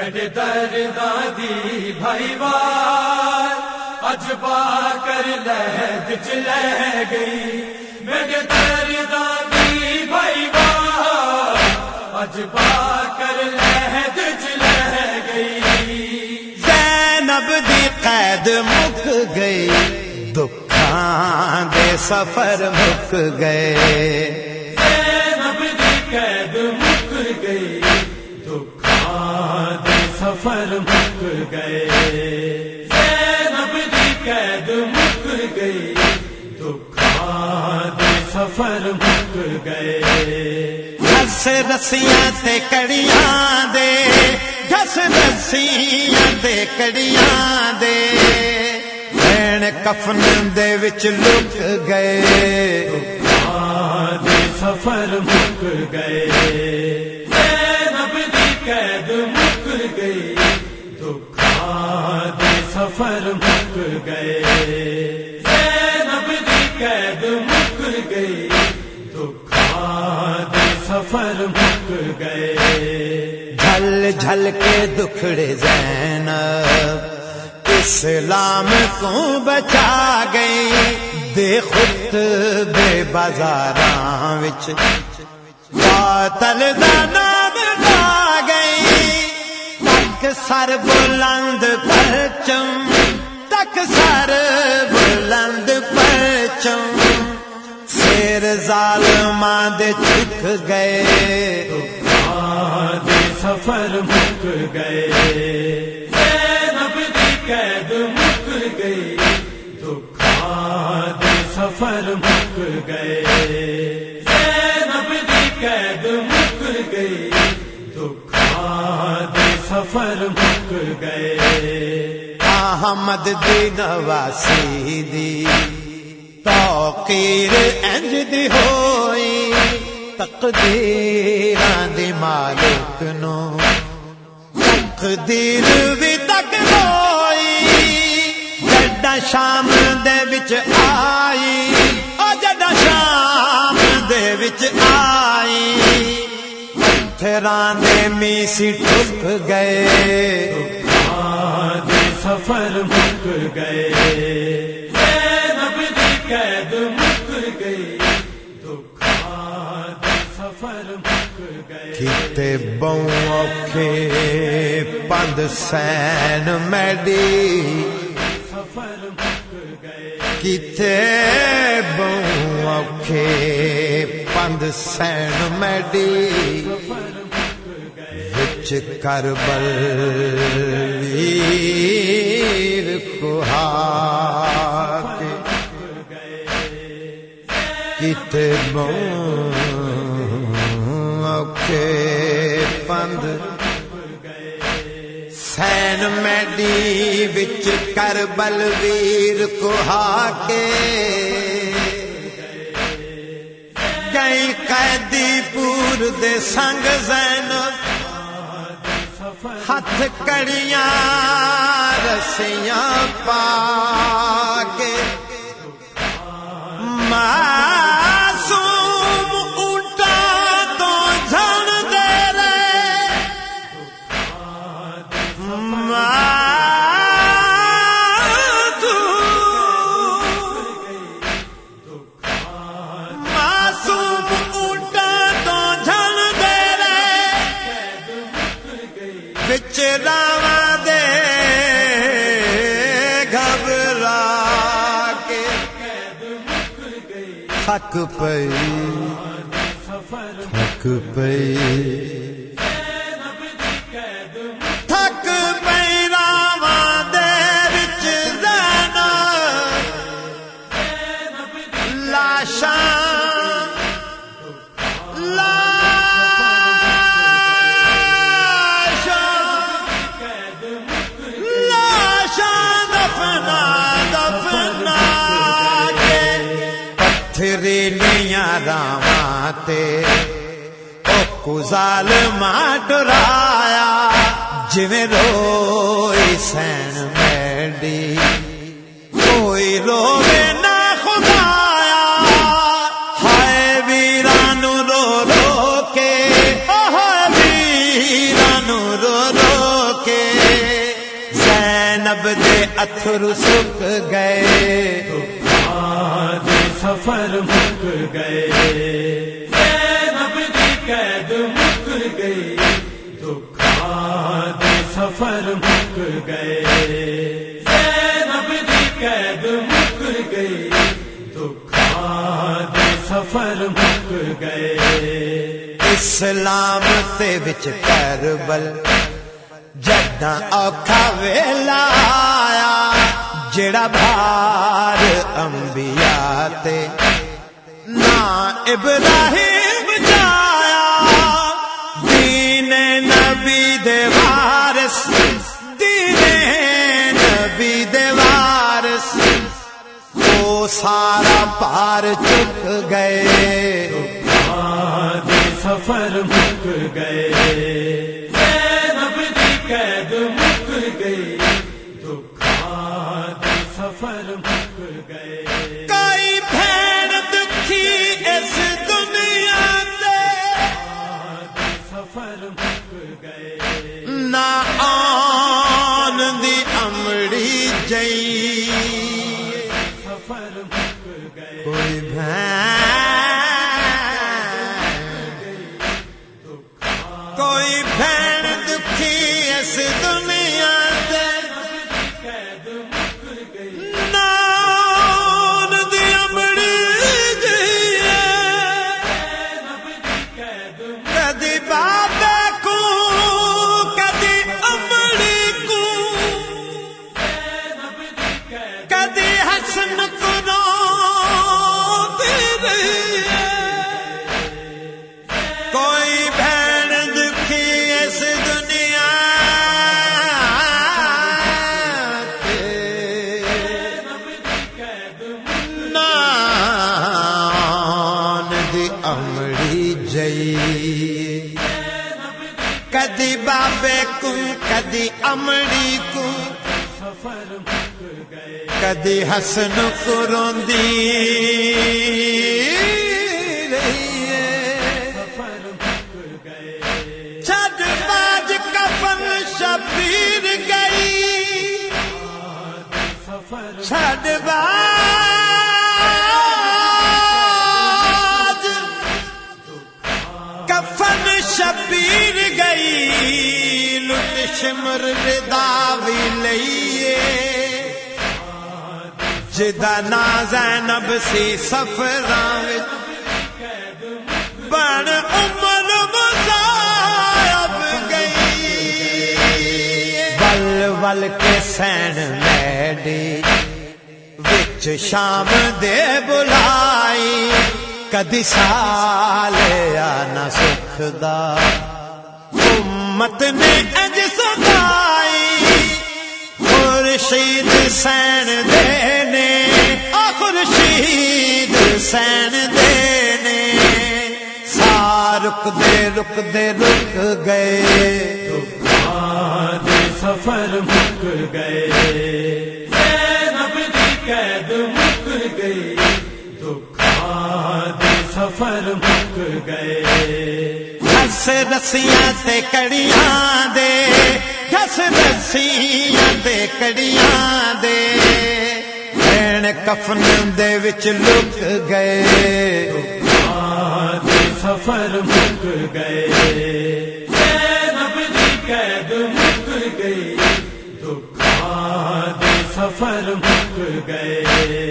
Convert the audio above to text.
میرے در دادی بھائی بار اج با کر لہد چلے گئی۔ میرے در دادی بھائی بار اج با کر لہد چلے گئی۔ زینب دی قید مک گئی، دکھاں دے سفر مک گئے۔ سفر مک گئے۔ زینب دی قید مک گئی۔ دکھاں دے سفر مک گئے۔ گھس رسیاں تے کڑیاں دے گھس رسیاں تے کڑیاں دے۔ بھین کفن دے وچ لک گئے۔ دے سفر مک گئے۔ سفر مک گئے۔ زینب دی قید مک گئی دکھاں دے سفر مک گئے۔ جھل جھل کے دکھڑے زینب اسلام کو بچا گئی دے خود بے بازاراں وچ۔ قاتل دا نام تک سر بلند پرچم، تک سر بلند پرچم۔ سیر ظالماں دے چک گئے۔ دے سفر مک گئے۔ زینب دی قید مک گئی دکھاں دے سفر مک گئے۔ زینب دی قید مک سفر مک گئے۔ احمد دی نواسی دی۔ توقیر انج دی ہوئی۔ تقدیراں دی مالک نو۔ تقدیر بھی تک ہوئی۔ جڈا شام دے وچ آئی۔ او جڈا شام دے وچ آئی پتھراں دے میسی ٹھک گئے۔ سفر مک گئے۔ دی قید مک گئی سفر مک گئے۔ بہو اوکھے پند سین میڈی۔ سفر مک گئے۔ کیتے بہو اوکھے۔ پند سین میڈی وچ کربل ویر کوہا کیتے بہو اوکھے پند سین میڈی وچ کربل ویر کوہا کے گئی قیدی پور دے سنگ زین ہاتھ کڑیاں رسیاں پا کے۔ معصوم اونٹا تو جھن دے رے تھک پئی تھک پی تھک پئی راواں دے وچ پتھر لیاں راواں او کو ظالماں ڈرایا جویں روئی سین میڈی۔ کوئی روے نہ خدایا، ہائے رو رو کے۔ ہائے ویران رو رو اتھر سک گئے۔ سفر مک گئے۔ زینب کی قید مک گئی۔ دکھاد سفر مک گئے۔ زینب کی قید مک گئی۔ دکھاد سفر مک گئے۔ اسلام تے وچ کربل اوکھا ویلا آیا۔ جڑا بھار انبیاء تے نا ابراہیم جایا، دین نبی دے وارث، دین نبی دے وارث۔ وہ سارا پار چک گئے۔ سفر مک گئے۔ فرمک گئے کئی دکھی اس دنیا سفر مک امڑی جئی۔ سفر گئے کوئی بھین بابے کو کدی امڑی کو سفر کدی ہسن کرون دی رہی ہے۔ کفن شبیر گئی۔ ਗਈ ਲੁੱਟ ਸ਼ਮਰ ਰਿਦਾ ਵੀ ਲਈਏ ਜਿਹਦਾ ਨਾਂ ਜ਼ੈਨਬ ਸੀ ਸਫਰਾਂ ਵਿੱਚ ਬਣ ਉਮਰ ਮੁਜ਼ਾਬ ਗਈ ਵੱਲ ਵੱਲ ਕੇ ਸੈਣ ਮੈਡੀ ਵਿੱਚ ਸ਼ਾਮ ਦੇ ਬੁਲਾਈ ਕਦੀ ਸਾਲਿਆ ਨਾ ਸੁਖ ਦਾ ਉਮਤ ਨੇ ਅਜ نے خورشید سین دینے خورشید سین دینے۔ سا رک دے رک دے رک سفر مک گئے۔ زینب دی قید مک گئی دکھا سفر مک گئے۔ گھس رسیاں تے کڑیاں دے گھس رسیاں تے کڑیاں دے۔ بہن کفن دے وچ لک گئے۔ دکھا سفر مک گئے۔ قید مک گئی دکھا دے سفر مک گئے۔